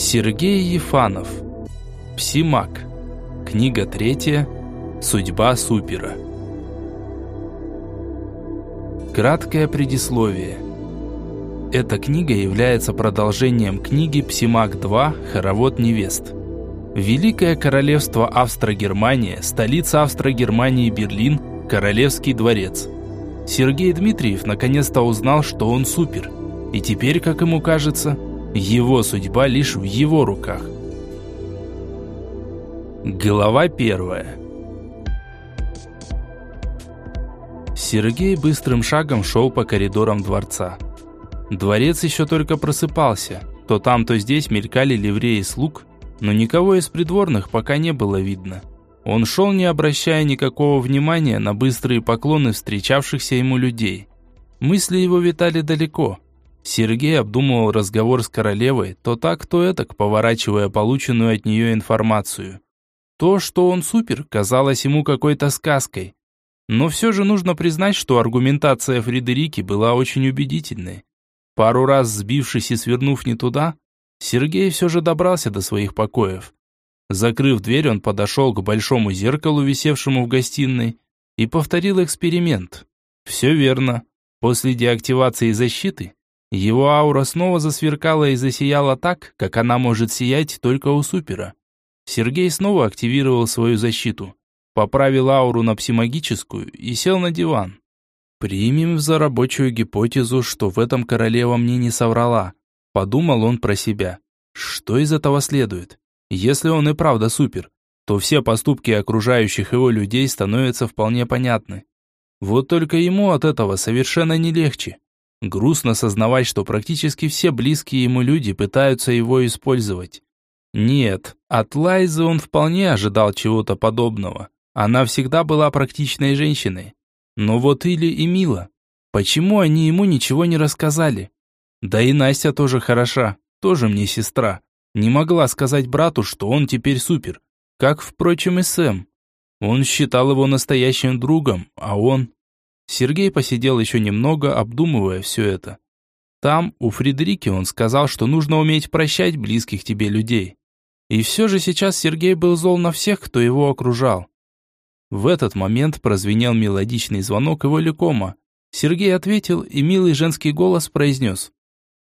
Сергей Ефанов. Псимак. Книга третья. Судьба супера. Краткое предисловие. Эта книга является продолжением книги «Псимак 2. Хоровод невест». Великое королевство Австро-Германия, столица Австро-Германии Берлин, Королевский дворец. Сергей Дмитриев наконец-то узнал, что он супер. И теперь, как ему кажется, его судьба лишь в его руках. Глава первая. Сергей быстрым шагом шел по коридорам дворца. Дворец еще только просыпался. То там, то здесь мелькали ливреи слуг, но никого из придворных пока не было видно. Он шел, не обращая никакого внимания на быстрые поклоны встречавшихся ему людей. Мысли его витали далеко. Сергей обдумывал разговор с королевой, то так, то этак, поворачивая полученную от нее информацию. То, что он супер, казалось ему какой-то сказкой. Но все же нужно признать, что аргументация Фредерики была очень убедительной. Пару раз сбившись и свернув не туда, Сергей все же добрался до своих покоев. Закрыв дверь, он подошел к большому зеркалу, висевшему в гостиной, и повторил эксперимент. Все верно. После деактивации защиты его аура снова засверкала и засияла так, как она может сиять только у супера. Сергей снова активировал свою защиту, поправил ауру на псимагическую и сел на диван. Примем за рабочую гипотезу, что в этом королева мне не соврала. Подумал он про себя. Что из этого следует? Если он и правда супер, то все поступки окружающих его людей становятся вполне понятны. Вот только ему от этого совершенно не легче. Грустно сознавать, что практически все близкие ему люди пытаются его использовать. Нет, от Лайзы он вполне ожидал чего-то подобного. Она всегда была практичной женщиной. Но вот Или и Мила. Почему они ему ничего не рассказали? Да и Настя тоже хороша, тоже мне сестра. Не могла сказать брату, что он теперь супер. Как, впрочем, и Сэм. Он считал его настоящим другом, а он... Сергей посидел еще немного, обдумывая все это. Там, у Фредерики, он сказал, что нужно уметь прощать близких тебе людей. И все же сейчас Сергей был зол на всех, кто его окружал. В этот момент прозвенел мелодичный звонок его лекома. Сергей ответил, и милый женский голос произнес.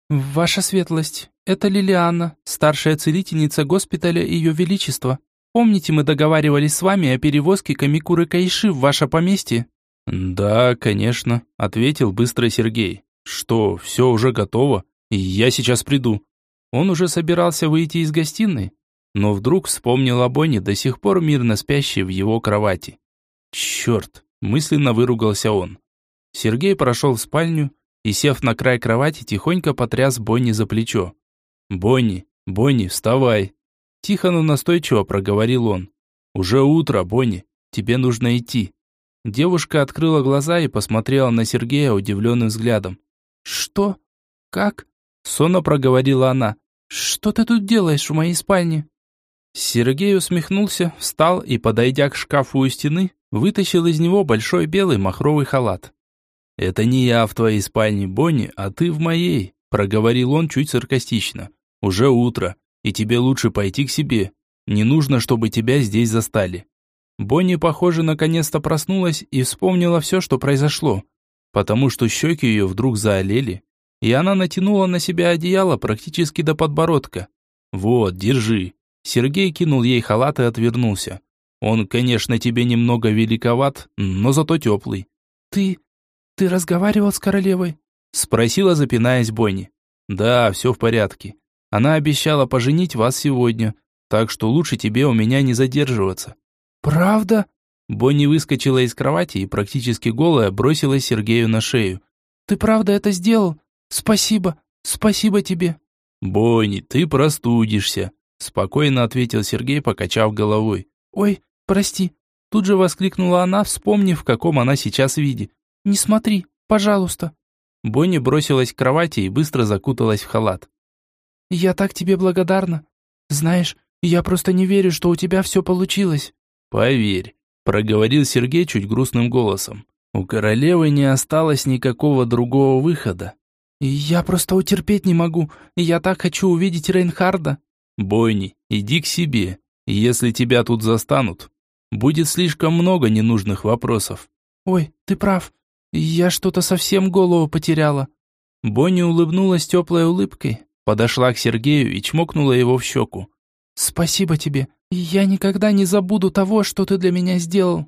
«Ваша светлость, это Лилиана, старшая целительница госпиталя Ее Величества. Помните, мы договаривались с вами о перевозке Камикуры Кайши в ваше поместье?» «Да, конечно», — ответил быстро Сергей. «Что, все уже готово? Я сейчас приду». Он уже собирался выйти из гостиной, но вдруг вспомнил о Бонне, до сих пор мирно спящей в его кровати. «Черт!» – мысленно выругался он. Сергей прошел в спальню и, сев на край кровати, тихонько потряс Бонни за плечо. «Бонни, Бонни, вставай!» Тихо, но настойчиво проговорил он. «Уже утро, Бонни, тебе нужно идти». Девушка открыла глаза и посмотрела на Сергея удивленным взглядом. «Что? Как?» Сонно проговорила она. «Что ты тут делаешь в моей спальне?» Сергей усмехнулся, встал и, подойдя к шкафу у стены, вытащил из него большой белый махровый халат. «Это не я в твоей спальне, Бонни, а ты в моей», проговорил он чуть саркастично. «Уже утро, и тебе лучше пойти к себе. Не нужно, чтобы тебя здесь застали». Бонни, похоже, наконец-то проснулась и вспомнила все, что произошло, потому что щеки ее вдруг заолели, и она натянула на себя одеяло практически до подбородка. «Вот, держи». Сергей кинул ей халат и отвернулся. «Он, конечно, тебе немного великоват, но зато теплый». «Ты... ты разговаривал с королевой?» Спросила, запинаясь Бонни. «Да, все в порядке. Она обещала поженить вас сегодня, так что лучше тебе у меня не задерживаться. «Правда?» Бонни выскочила из кровати и практически голая бросилась Сергею на шею. «Ты правда это сделал? Спасибо, спасибо тебе!» «Бонни, ты простудишься!» Спокойно ответил Сергей, покачав головой. «Ой, прости!» Тут же воскликнула она, вспомнив, в каком она сейчас виде. «Не смотри, пожалуйста!» Бонни бросилась к кровати и быстро закуталась в халат. «Я так тебе благодарна. Знаешь, я просто не верю, что у тебя все получилось». «Поверь», – проговорил Сергей чуть грустным голосом. «У королевы не осталось никакого другого выхода». «Я просто утерпеть не могу. Я так хочу увидеть Рейнхарда», Бойни, иди к себе. Если тебя тут застанут, будет слишком много ненужных вопросов. Ой, ты прав. Я что-то совсем голову потеряла. Бонни улыбнулась теплой улыбкой, подошла к Сергею и чмокнула его в щеку. «Спасибо тебе. Я никогда не забуду того, что ты для меня сделал».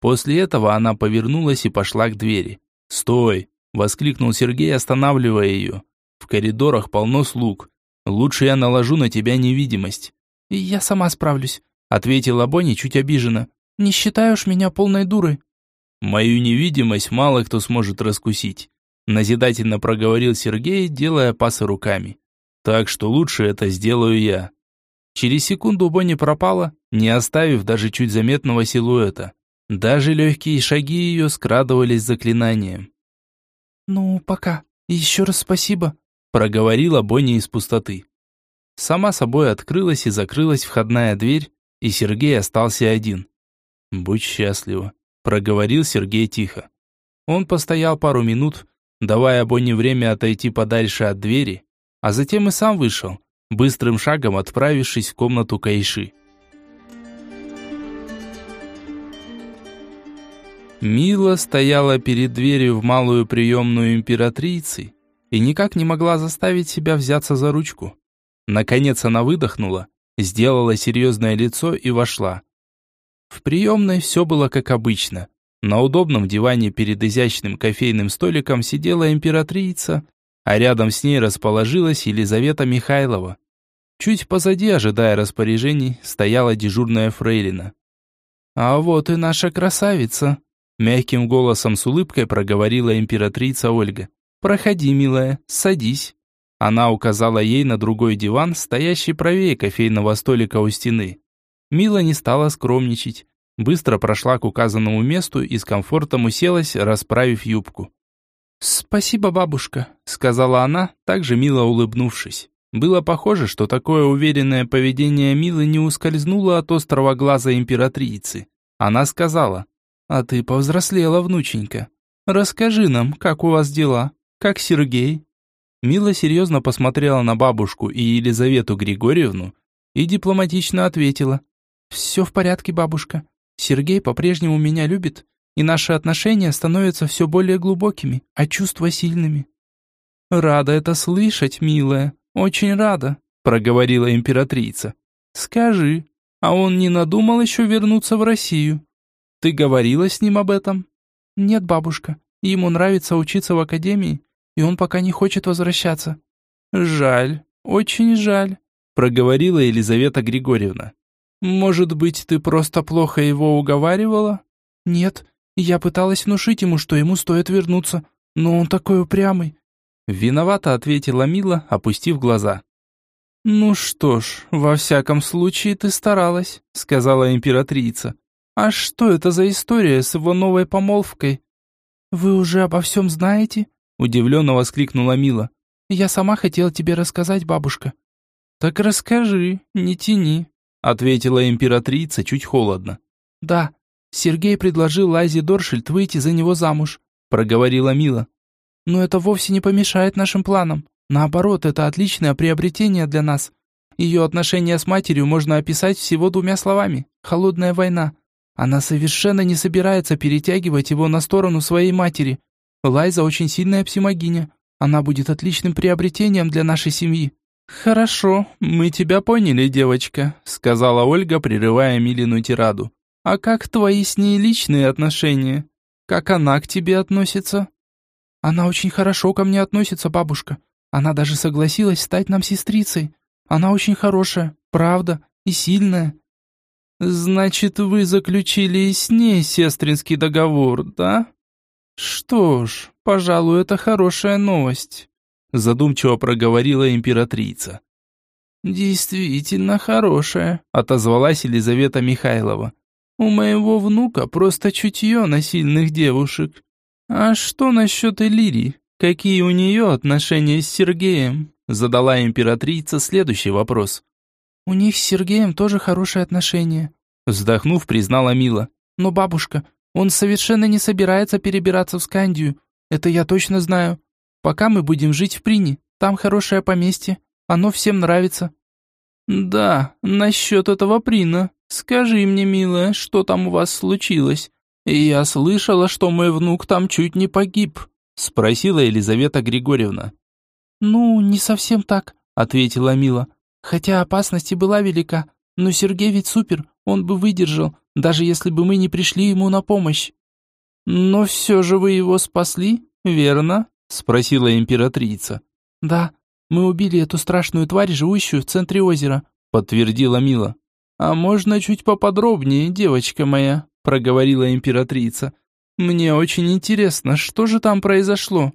После этого она повернулась и пошла к двери. «Стой!» – воскликнул Сергей, останавливая ее. «В коридорах полно слуг. Лучше я наложу на тебя невидимость». «Я сама справлюсь», – ответила Бонни чуть обиженно. «Не считаешь меня полной дурой?» «Мою невидимость мало кто сможет раскусить назидательно проговорил Сергей, делая пасы руками. Так что лучше это сделаю я. Через секунду Бонни пропала, не оставив даже чуть заметного силуэта. Даже легкие шаги ее скрадывались заклинанием. «Ну, пока. Еще раз спасибо», – проговорила Бонни из пустоты. Сама собой открылась и закрылась входная дверь, и Сергей остался один. «Будь счастлива», – проговорил Сергей тихо. Он постоял пару минут, давая Бонни время отойти подальше от двери, а затем и сам вышел, быстрым шагом отправившись в комнату Кайши. Мила стояла перед дверью в малую приемную императрицы и никак не могла заставить себя взяться за ручку. Наконец она выдохнула, сделала серьезное лицо и вошла. В приемной все было как обычно. На удобном диване перед изящным кофейным столиком сидела императрица, а рядом с ней расположилась Елизавета Михайлова. Чуть позади, ожидая распоряжений, стояла дежурная фрейлина. «А вот и наша красавица!» Мягким голосом с улыбкой проговорила императрица Ольга. «Проходи, милая, садись». Она указала ей на другой диван, стоящий правее кофейного столика у стены. Мила не стала скромничать, быстро прошла к указанному месту и с комфортом уселась, расправив юбку. «Спасибо, бабушка», — сказала она, также мило улыбнувшись. Было похоже, что такое уверенное поведение Милы не ускользнуло от острого глаза императрицы. Она сказала, «А ты повзрослела, внученька. Расскажи нам, как у вас дела? Как Сергей?» Мила серьезно посмотрела на бабушку и Елизавету Григорьевну и дипломатично ответила, «Все в порядке, бабушка. Сергей по-прежнему меня любит, и наши отношения становятся все более глубокими, а чувства сильными. «Рада это слышать, милая, очень рада», — проговорила императрица. «Скажи, а он не надумал еще вернуться в Россию? Ты говорила с ним об этом?» «Нет, бабушка, ему нравится учиться в академии, и он пока не хочет возвращаться». «Жаль, очень жаль», — проговорила Елизавета Григорьевна. Может быть, ты просто плохо его уговаривала? Нет, я пыталась внушить ему, что ему стоит вернуться, но он такой упрямый. Виновато ответила Мила, опустив глаза. Ну что ж, во всяком случае ты старалась, сказала императрица. А что это за история с его новой помолвкой? Вы уже обо всем знаете? Удивленно воскликнула Мила. Я сама хотела тебе рассказать, бабушка. Так расскажи, не тяни, ответила императрица чуть холодно. Да, Сергей предложил Лайзе Доршильд выйти за него замуж, проговорила Мила. Но это вовсе не помешает нашим планам. Наоборот, это отличное приобретение для нас. Ее отношения с матерью можно описать всего двумя словами – холодная война. Она совершенно не собирается перетягивать его на сторону своей матери. Лайза очень сильная псимогиня. Она будет отличным приобретением для нашей семьи. «Хорошо, мы тебя поняли, девочка», — сказала Ольга, прерывая Милину тираду. «А как твои с ней личные отношения? Как она к тебе относится?» «Она очень хорошо ко мне относится, бабушка. Она даже согласилась стать нам сестрицей. Она очень хорошая, правда, и сильная». «Значит, вы заключили с ней сестринский договор, да?» «Что ж, пожалуй, это хорошая новость задумчиво проговорила императрица. «Действительно хорошая», — отозвалась Елизавета Михайлова. «У моего внука просто чутье на сильных девушек. А что насчет Элирии? Какие у нее отношения с Сергеем?» Задала императрица следующий вопрос. «У них с Сергеем тоже хорошие отношения», вздохнув, признала Мила. «Но бабушка, он совершенно не собирается перебираться в Скандию. Это я точно знаю. Пока мы будем жить в Прине, там хорошее поместье, оно всем нравится». «Да, насчет этого Прина. Скажи мне, милая, что там у вас случилось? Я слышала, что мой внук там чуть не погиб», спросила Елизавета Григорьевна. «Ну, не совсем так», ответила Мила. «Хотя опасность и была велика, но Сергей ведь супер, он бы выдержал, даже если бы мы не пришли ему на помощь». «Но все же вы его спасли, верно?» спросила императрица. «Да, мы убили эту страшную тварь, живущую в центре озера», подтвердила Мила. «А можно чуть поподробнее, девочка моя?» проговорила императрица. «Мне очень интересно, что же там произошло?»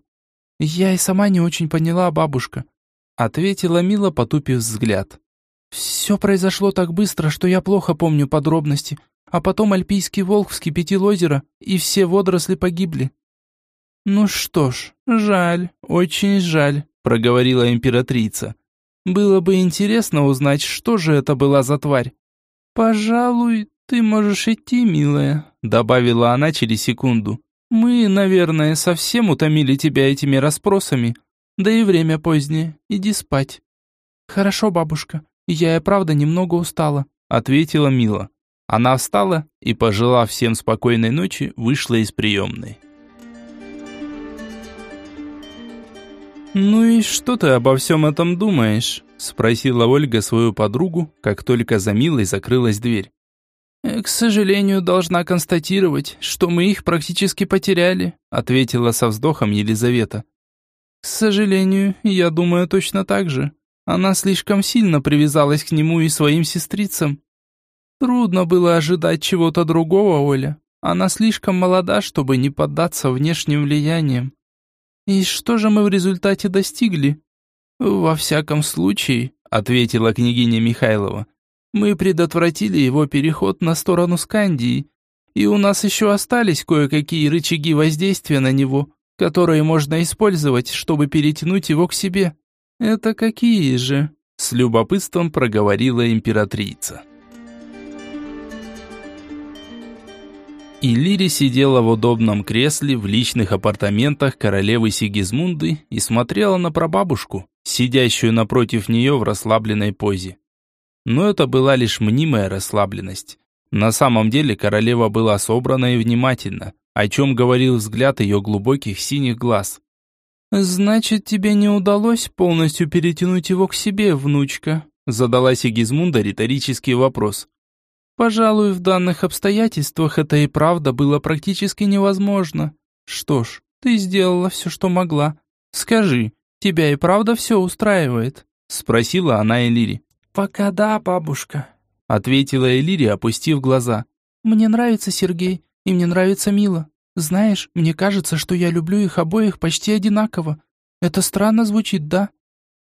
«Я и сама не очень поняла, бабушка», ответила Мила, потупив взгляд. «Все произошло так быстро, что я плохо помню подробности, а потом альпийский волк вскипятил озеро, и все водоросли погибли». «Ну что ж, жаль, очень жаль», — проговорила императрица. «Было бы интересно узнать, что же это была за тварь». «Пожалуй, ты можешь идти, милая», — добавила она через секунду. «Мы, наверное, совсем утомили тебя этими расспросами. Да и время позднее. Иди спать». «Хорошо, бабушка. Я и правда немного устала», — ответила Мила. Она встала и, пожелав всем спокойной ночи, вышла из приемной. «Ну и что ты обо всем этом думаешь?» — спросила Ольга свою подругу, как только за Милой закрылась дверь. «Э, «К сожалению, должна констатировать, что мы их практически потеряли», — ответила со вздохом Елизавета. «К сожалению, я думаю точно так же. Она слишком сильно привязалась к нему и своим сестрицам. Трудно было ожидать чего-то другого, Оля. Она слишком молода, чтобы не поддаться внешним влияниям. И что же мы в результате достигли? Во всяком случае, ответила княгиня Михайлова, мы предотвратили его переход на сторону Скандии, и у нас еще остались кое-какие рычаги воздействия на него, которые можно использовать, чтобы перетянуть его к себе. Это какие же? С любопытством проговорила императрица. Иллири сидела в удобном кресле в личных апартаментах королевы Сигизмунды и смотрела на прабабушку, сидящую напротив нее в расслабленной позе. Но это была лишь мнимая расслабленность. На самом деле королева была собрана и внимательна, о чем говорил взгляд ее глубоких синих глаз. «Значит, тебе не удалось полностью перетянуть его к себе, внучка?» задала Сигизмунда риторический вопрос. «Пожалуй, в данных обстоятельствах это и правда было практически невозможно. Что ж, ты сделала все, что могла. Скажи, тебя и правда все устраивает?» спросила она Элири. «Пока да, бабушка», ответила Элири, опустив глаза. «Мне нравится Сергей, и мне нравится Мила. Знаешь, мне кажется, что я люблю их обоих почти одинаково. Это странно звучит, да?»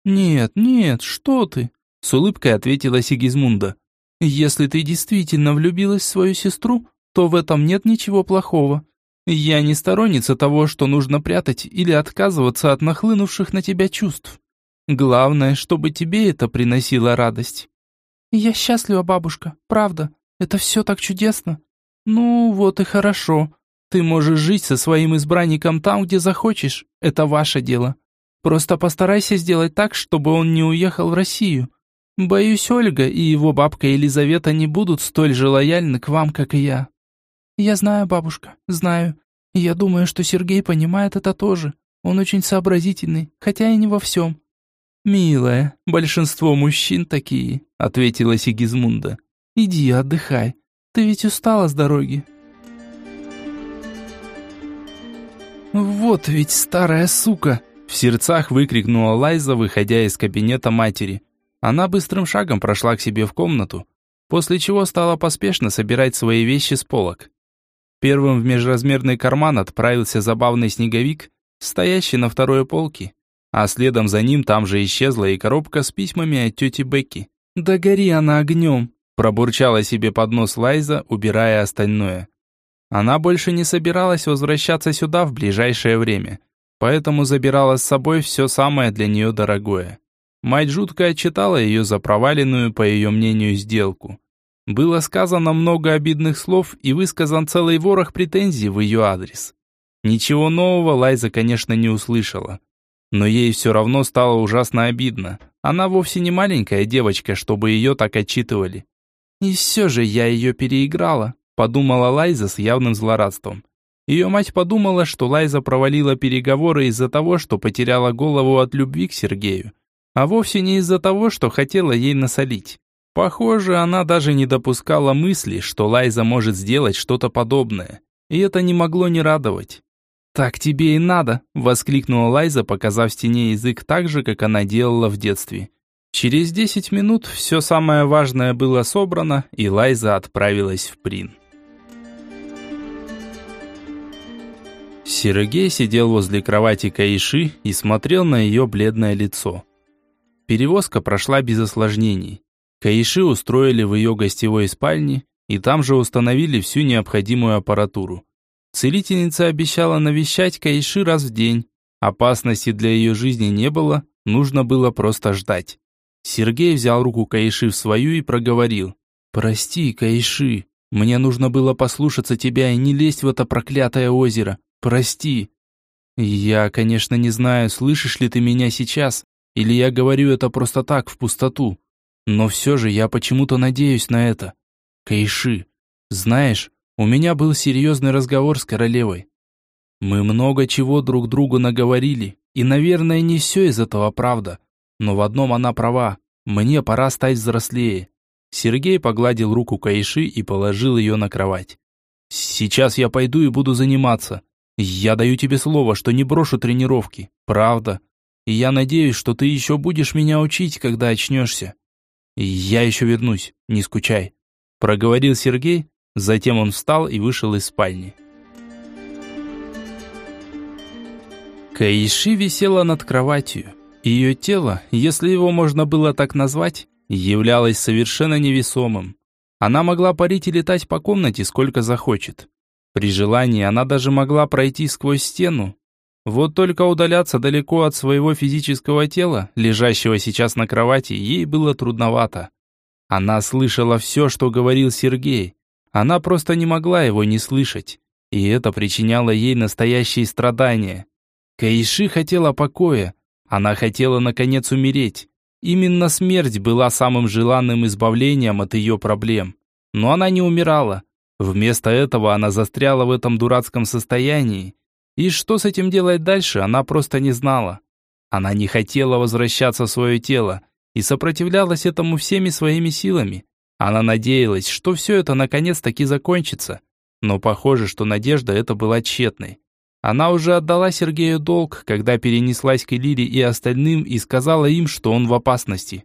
«Нет, нет, что ты?» С улыбкой ответила Сигизмунда. «Если ты действительно влюбилась в свою сестру, то в этом нет ничего плохого. Я не сторонница того, что нужно прятать или отказываться от нахлынувших на тебя чувств. Главное, чтобы тебе это приносило радость». «Я счастлива, бабушка, правда. Это все так чудесно». «Ну, вот и хорошо. Ты можешь жить со своим избранником там, где захочешь. Это ваше дело. Просто постарайся сделать так, чтобы он не уехал в Россию. Боюсь, Ольга и его бабка Елизавета не будут столь же лояльны к вам, как и я. Я знаю, бабушка, знаю. Я думаю, что Сергей понимает это тоже. Он очень сообразительный, хотя и не во всем. «Милая, большинство мужчин такие», — ответила Сигизмунда. «Иди отдыхай. Ты ведь устала с дороги». «Вот ведь старая сука!» В сердцах выкрикнула Лайза, выходя из кабинета матери. Она быстрым шагом прошла к себе в комнату, после чего стала поспешно собирать свои вещи с полок. Первым в межразмерный карман отправился забавный снеговик, стоящий на второй полке, а следом за ним там же исчезла и коробка с письмами от тети Бекки. «Да гори она огнем!» пробурчала себе под нос Лайза, убирая остальное. Она больше не собиралась возвращаться сюда в ближайшее время, поэтому забирала с собой все самое для нее дорогое. Мать жутко отчитала ее за проваленную, по ее мнению, сделку. Было сказано много обидных слов и высказан целый ворох претензий в ее адрес. Ничего нового Лайза, конечно, не услышала. Но ей все равно стало ужасно обидно. Она вовсе не маленькая девочка, чтобы ее так отчитывали. И все же я ее переиграла, подумала Лайза с явным злорадством. Ее мать подумала, что Лайза провалила переговоры из-за того, что потеряла голову от любви к Сергею, а вовсе не из-за того, что хотела ей насолить. Похоже, она даже не допускала мысли, что Лайза может сделать что-то подобное, и это не могло не радовать. «Так тебе и надо!» – воскликнула Лайза, показав стене язык так же, как она делала в детстве. Через десять минут все самое важное было собрано, и Лайза отправилась в Прин. Сергей сидел возле кровати Каиши и смотрел на ее бледное лицо. Перевозка прошла без осложнений. Каиши устроили в ее гостевой спальне, и там же установили всю необходимую аппаратуру. Целительница обещала навещать Каиши раз в день. Опасности для ее жизни не было, нужно было просто ждать. Сергей взял руку Каиши в свою и проговорил. «Прости, Каиши, мне нужно было послушаться тебя и не лезть в это проклятое озеро. Прости». «Я, конечно, не знаю, слышишь ли ты меня сейчас, или я говорю это просто так, в пустоту. Но все же я почему-то надеюсь на это. Каиши, знаешь, у меня был серьезный разговор с королевой. Мы много чего друг другу наговорили, и, наверное, не все из этого правда. Но в одном она права. Мне пора стать взрослее. Сергей погладил руку Каиши и положил ее на кровать. Сейчас я пойду и буду заниматься. Я даю тебе слово, что не брошу тренировки. Правда. И я надеюсь, что ты еще будешь меня учить, когда очнешься. Я еще вернусь, не скучай. Проговорил Сергей, затем он встал и вышел из спальни. Каиши висела над кроватью. Ее тело, если его можно было так назвать, являлось совершенно невесомым. Она могла парить и летать по комнате сколько захочет. При желании она даже могла пройти сквозь стену. Вот только удаляться далеко от своего физического тела, лежащего сейчас на кровати, ей было трудновато. Она слышала все, что говорил Сергей. Она просто не могла его не слышать. И это причиняло ей настоящие страдания. Каиши хотела покоя, она хотела, наконец, умереть. Именно смерть была самым желанным избавлением от ее проблем. Но она не умирала. Вместо этого она застряла в этом дурацком состоянии. И что с этим делать дальше, она просто не знала. Она не хотела возвращаться в свое тело и сопротивлялась этому всеми своими силами. Она надеялась, что все это наконец-таки закончится. Но похоже, что надежда эта была тщетной. Она уже отдала Сергею долг, когда перенеслась к Элире и остальным и сказала им, что он в опасности.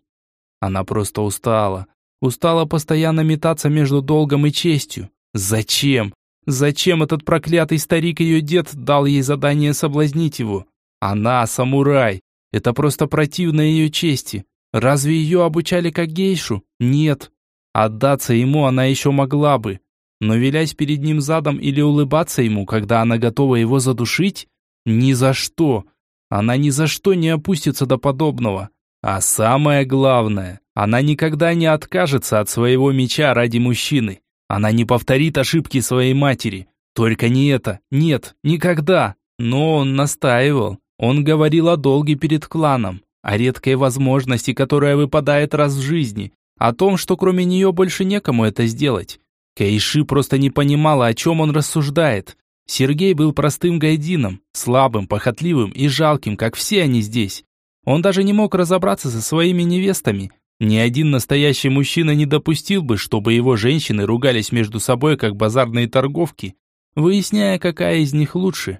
Она просто устала. Устала постоянно метаться между долгом и честью. Зачем? Зачем этот проклятый старик ее дед дал ей задание соблазнить его? Она самурай. Это просто противно ее чести. Разве ее обучали как гейшу? Нет. Отдаться ему она еще могла бы, но вилясь перед ним задом или улыбаться ему, когда она готова его задушить? Ни за что. Она ни за что не опустится до подобного. А самое главное, она никогда не откажется от своего меча ради мужчины. Она не повторит ошибки своей матери. Только не это. Нет, никогда. Но он настаивал. Он говорил о долге перед кланом, о редкой возможности, которая выпадает раз в жизни, о том, что кроме нее больше некому это сделать. Кайши просто не понимала, о чем он рассуждает. Сергей был простым гайдином, слабым, похотливым и жалким, как все они здесь. Он даже не мог разобраться со своими невестами. Ни один настоящий мужчина не допустил бы, чтобы его женщины ругались между собой, как базарные торговки, выясняя, какая из них лучше.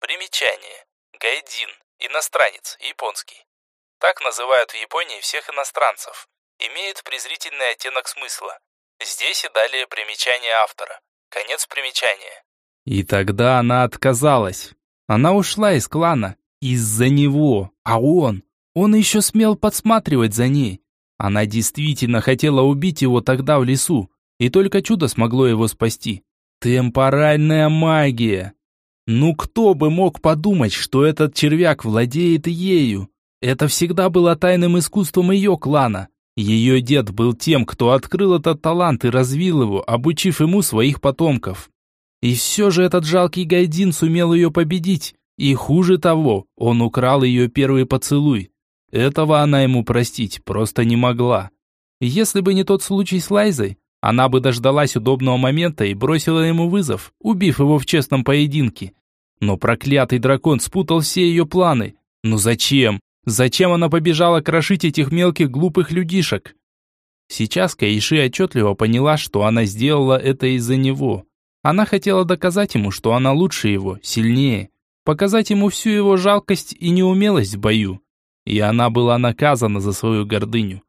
Примечание. Гайдин. Иностранец. Японский. Так называют в Японии всех иностранцев. Имеет презрительный оттенок смысла. Здесь и далее примечание автора. Конец примечания. И тогда она отказалась. Она ушла из клана. Из-за него. А он? Он еще смел подсматривать за ней. Она действительно хотела убить его тогда в лесу. И только чудо смогло его спасти. Темпоральная магия. Ну кто бы мог подумать, что этот червяк владеет ею? Это всегда было тайным искусством ее клана. Ее дед был тем, кто открыл этот талант и развил его, обучив ему своих потомков. И все же этот жалкий Гайдин сумел ее победить. И хуже того, он украл ее первый поцелуй. Этого она ему простить просто не могла. Если бы не тот случай с Лайзой, она бы дождалась удобного момента и бросила ему вызов, убив его в честном поединке. Но проклятый дракон спутал все ее планы. Ну зачем? Зачем она побежала крошить этих мелких глупых людишек? Сейчас Каиши отчетливо поняла, что она сделала это из-за него. Она хотела доказать ему, что она лучше его, сильнее, показать ему всю его жалкость и неумелость в бою. И она была наказана за свою гордыню.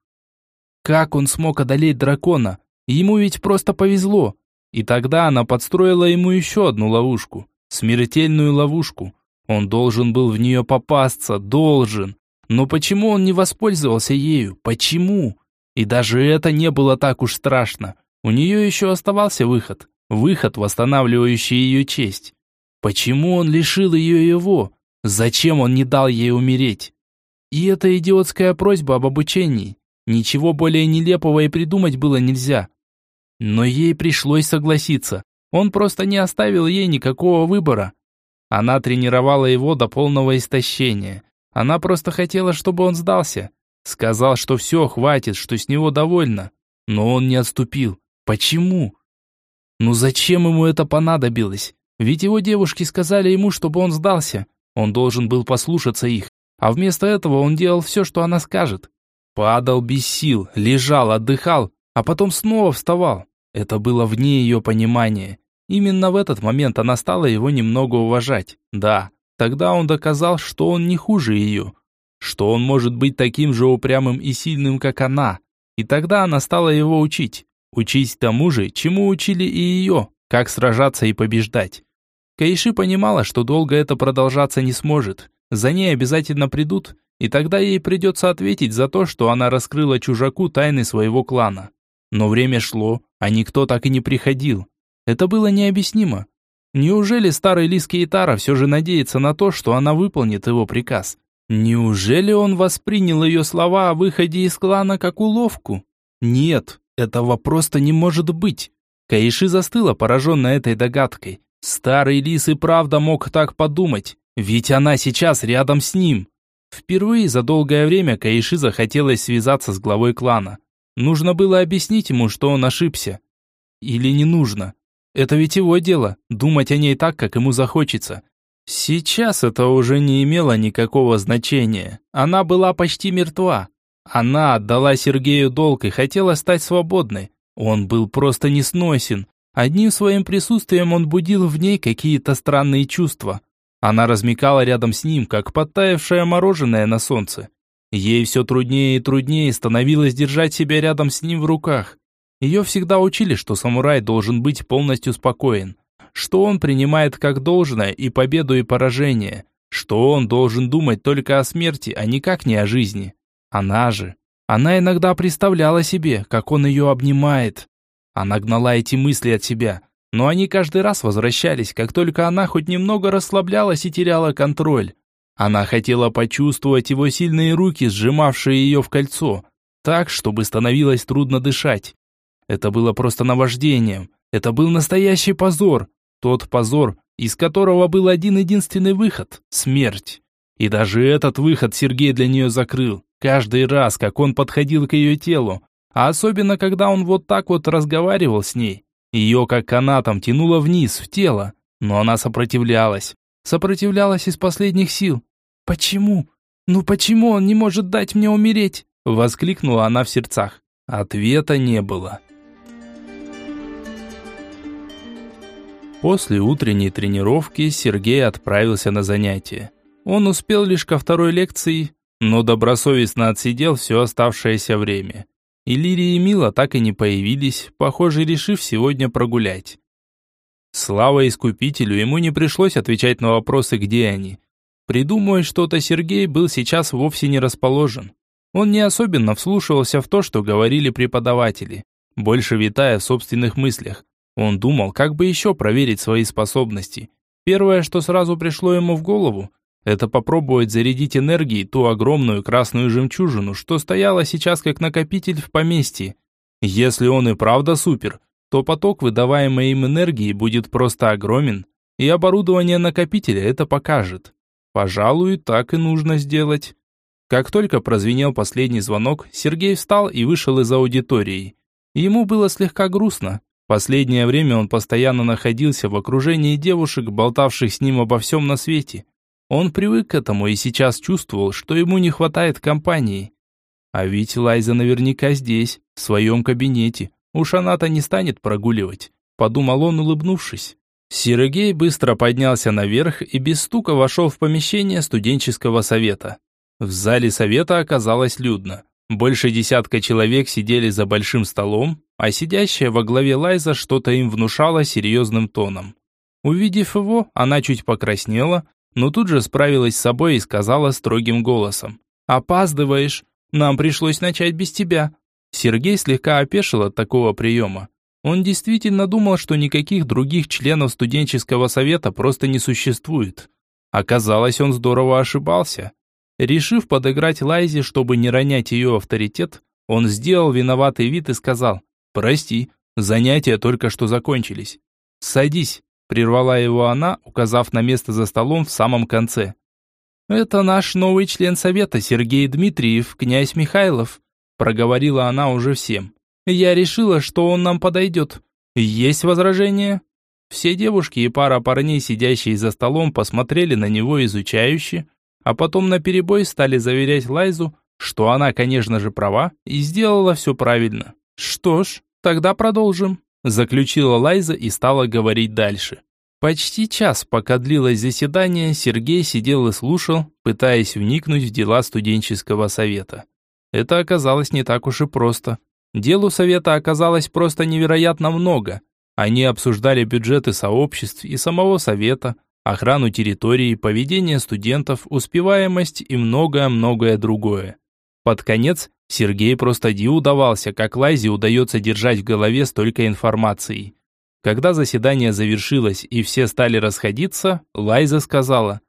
Как он смог одолеть дракона? Ему ведь просто повезло. И тогда она подстроила ему еще одну ловушку. Смертельную ловушку. Он должен был в нее попасться, должен. Но почему он не воспользовался ею? Почему? И даже это не было так уж страшно. У нее еще оставался выход. Выход, восстанавливающий ее честь. Почему он лишил ее его? Зачем он не дал ей умереть? И эта идиотская просьба об обучении. Ничего более нелепого и придумать было нельзя. Но ей пришлось согласиться. Он просто не оставил ей никакого выбора. Она тренировала его до полного истощения. Она просто хотела, чтобы он сдался. Сказал, что все, хватит, что с него довольно. Но он не отступил. Почему? Ну зачем ему это понадобилось? Ведь его девушки сказали ему, чтобы он сдался. Он должен был послушаться их. А вместо этого он делал все, что она скажет. Падал без сил, лежал, отдыхал, а потом снова вставал. Это было вне ее понимания. Именно в этот момент она стала его немного уважать. Да, тогда он доказал, что он не хуже ее, что он может быть таким же упрямым и сильным, как она. И тогда она стала его учить. Учить тому же, чему учили и ее, как сражаться и побеждать. Кайши понимала, что долго это продолжаться не сможет. За ней обязательно придут, и тогда ей придется ответить за то, что она раскрыла чужаку тайны своего клана. Но время шло, а никто так и не приходил. Это было необъяснимо. Неужели старый лис Кейтара все же надеется на то, что она выполнит его приказ? Неужели он воспринял ее слова о выходе из клана как уловку? Нет, этого просто не может быть. Каиши застыла, пораженная этой догадкой. Старый лис и правда мог так подумать, ведь она сейчас рядом с ним. Впервые за долгое время Каиши захотелось связаться с главой клана. Нужно было объяснить ему, что он ошибся. Или не нужно. Это ведь его дело, думать о ней так, как ему захочется. Сейчас это уже не имело никакого значения. Она была почти мертва. Она отдала Сергею долг и хотела стать свободной. Он был просто несносен. Одним своим присутствием он будил в ней какие-то странные чувства. Она размекала рядом с ним, как подтаявшее мороженое на солнце. Ей все труднее и труднее становилось держать себя рядом с ним в руках. Ее всегда учили, что самурай должен быть полностью спокоен что он принимает как должное и победу, и поражение, что он должен думать только о смерти, а никак не о жизни. Она же, она иногда представляла себе, как он ее обнимает. Она гнала эти мысли от себя, но они каждый раз возвращались, как только она хоть немного расслаблялась и теряла контроль. Она хотела почувствовать его сильные руки, сжимавшие ее в кольцо, так, чтобы становилось трудно дышать. Это было просто наваждением. Это был настоящий позор. Тот позор, из которого был один единственный выход – смерть. И даже этот выход Сергей для нее закрыл. Каждый раз, как он подходил к ее телу, а особенно, когда он вот так вот разговаривал с ней. Ее как канатом тянуло вниз, в тело, но она сопротивлялась. Сопротивлялась из последних сил. «Почему? Ну почему он не может дать мне умереть?» Воскликнула она в сердцах. Ответа не было. После утренней тренировки Сергей отправился на занятия. Он успел лишь ко второй лекции, но добросовестно отсидел все оставшееся время. И Лирия и Мила так и не появились, похоже, решив сегодня прогулять. Слава Искупителю, ему не пришлось отвечать на вопросы, где они. Придумывая что-то, Сергей был сейчас вовсе не расположен. Он не особенно вслушивался в то, что говорили преподаватели, больше витая в собственных мыслях. Он думал, как бы еще проверить свои способности. Первое, что сразу пришло ему в голову, это попробовать зарядить энергией ту огромную красную жемчужину, что стояла сейчас как накопитель в поместье. Если он и правда супер, то поток выдаваемой им энергии будет просто огромен, и оборудование накопителя это покажет. Пожалуй, так и нужно сделать. Как только прозвенел последний звонок, Сергей встал и вышел из аудитории. Ему было слегка грустно. Последнее время он постоянно находился в окружении девушек, болтавших с ним обо всем на свете. Он привык к этому и сейчас чувствовал, что ему не хватает компании. А ведь Лайза наверняка здесь, в своем кабинете. Уж она-то не станет прогуливать, подумал он, улыбнувшись. Сергей быстро поднялся наверх и без стука вошел в помещение студенческого совета. В зале совета оказалось людно. Больше десятка человек сидели за большим столом, а сидящая во главе Лайза что-то им внушала серьезным тоном. Увидев его, она чуть покраснела, но тут же справилась с собой и сказала строгим голосом. «Опаздываешь. Нам пришлось начать без тебя». Сергей слегка опешил от такого приема. Он действительно думал, что никаких других членов студенческого совета просто не существует. Оказалось, он здорово ошибался. Решив подыграть Лайзе, чтобы не ронять ее авторитет, он сделал виноватый вид и сказал «Прости, занятия только что закончились». «Садись», – прервала его она, указав на место за столом в самом конце. «Это наш новый член совета Сергей Дмитриев, князь Михайлов», – проговорила она уже всем. «Я решила, что он нам подойдет. Есть возражения?» Все девушки и пара парней, сидящие за столом, посмотрели на него изучающе, а потом наперебой стали заверять Лайзу, что она, конечно же, права и сделала все правильно. «Что ж, тогда продолжим», – заключила Лайза и стала говорить дальше. Почти час, пока длилось заседание, Сергей сидел и слушал, пытаясь вникнуть в дела студенческого совета. Это оказалось не так уж и просто. Делу совета оказалось просто невероятно много. Они обсуждали бюджеты сообществ и самого совета – охрану территории, поведение студентов, успеваемость и многое-многое другое. Под конец Сергей просто диву давался, как Лайзе удается держать в голове столько информации. Когда заседание завершилось и все стали расходиться, Лайза сказала,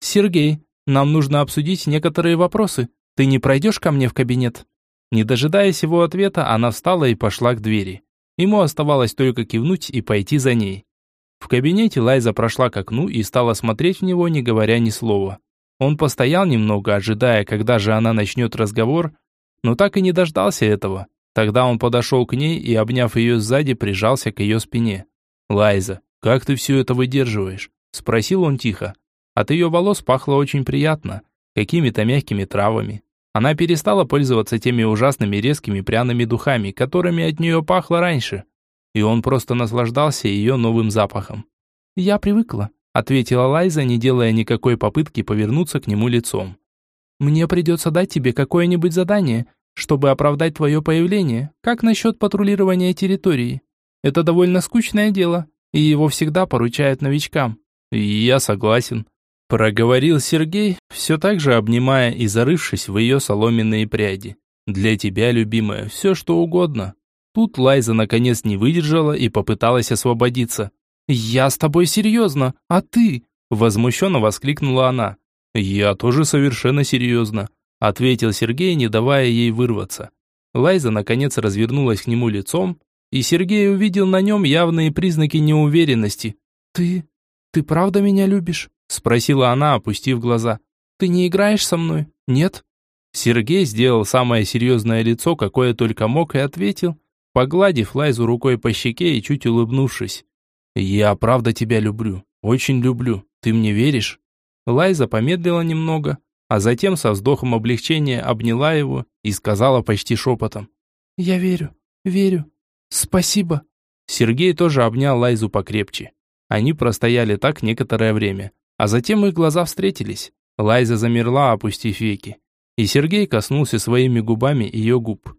«Сергей, нам нужно обсудить некоторые вопросы. Ты не пройдешь ко мне в кабинет?» Не дожидаясь его ответа, она встала и пошла к двери. Ему оставалось только кивнуть и пойти за ней. В кабинете Лайза прошла к окну и стала смотреть в него, не говоря ни слова. Он постоял немного, ожидая, когда же она начнет разговор, но так и не дождался этого. Тогда он подошел к ней и, обняв ее сзади, прижался к ее спине. «Лайза, как ты все это выдерживаешь?» – спросил он тихо. От ее волос пахло очень приятно, какими-то мягкими травами. Она перестала пользоваться теми ужасными резкими пряными духами, которыми от нее пахло раньше и он просто наслаждался ее новым запахом. «Я привыкла», — ответила Лайза, не делая никакой попытки повернуться к нему лицом. «Мне придется дать тебе какое-нибудь задание, чтобы оправдать твое появление. Как насчет патрулирования территории? Это довольно скучное дело, и его всегда поручают новичкам». «Я согласен», — проговорил Сергей, все так же обнимая и зарывшись в ее соломенные пряди. «Для тебя, любимая, все что угодно». Тут Лайза наконец не выдержала и попыталась освободиться. «Я с тобой серьезно, а ты?» Возмущенно воскликнула она. «Я тоже совершенно серьезно», ответил Сергей, не давая ей вырваться. Лайза наконец развернулась к нему лицом, и Сергей увидел на нем явные признаки неуверенности. «Ты... ты правда меня любишь?» спросила она, опустив глаза. «Ты не играешь со мной? Нет?» Сергей сделал самое серьезное лицо, какое только мог, и ответил, погладив Лайзу рукой по щеке и чуть улыбнувшись. «Я правда тебя люблю, очень люблю. Ты мне веришь?» Лайза помедлила немного, а затем со вздохом облегчения обняла его и сказала почти шепотом. «Я верю, верю. Спасибо». Сергей тоже обнял Лайзу покрепче. Они простояли так некоторое время, а затем их глаза встретились. Лайза замерла, опустив веки, и Сергей коснулся своими губами ее губ.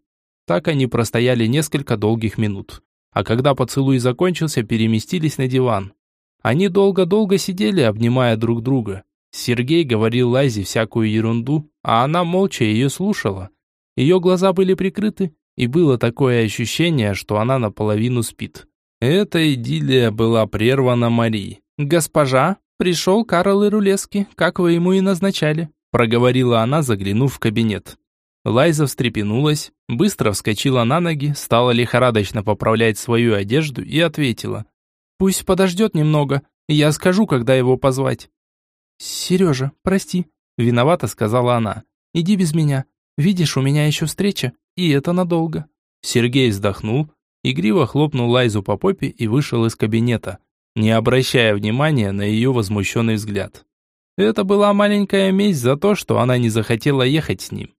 Так они простояли несколько долгих минут. А когда поцелуй закончился, переместились на диван. Они долго-долго сидели, обнимая друг друга. Сергей говорил Лайзе всякую ерунду, а она молча ее слушала. Ее глаза были прикрыты, и было такое ощущение, что она наполовину спит. Эта идиллия была прервана Марией. «Госпожа, пришел Карл Ирулески, как вы ему и назначали», проговорила она, заглянув в кабинет. Лайза встрепенулась, быстро вскочила на ноги, стала лихорадочно поправлять свою одежду и ответила. «Пусть подождет немного, я скажу, когда его позвать». «Сережа, прости», — виновата сказала она. Иди без меня. Видишь, у меня еще встреча, и это надолго». Сергей вздохнул, игриво хлопнул Лайзу по попе и вышел из кабинета, не обращая внимания на ее возмущенный взгляд. Это была маленькая месть за то, что она не захотела ехать с ним.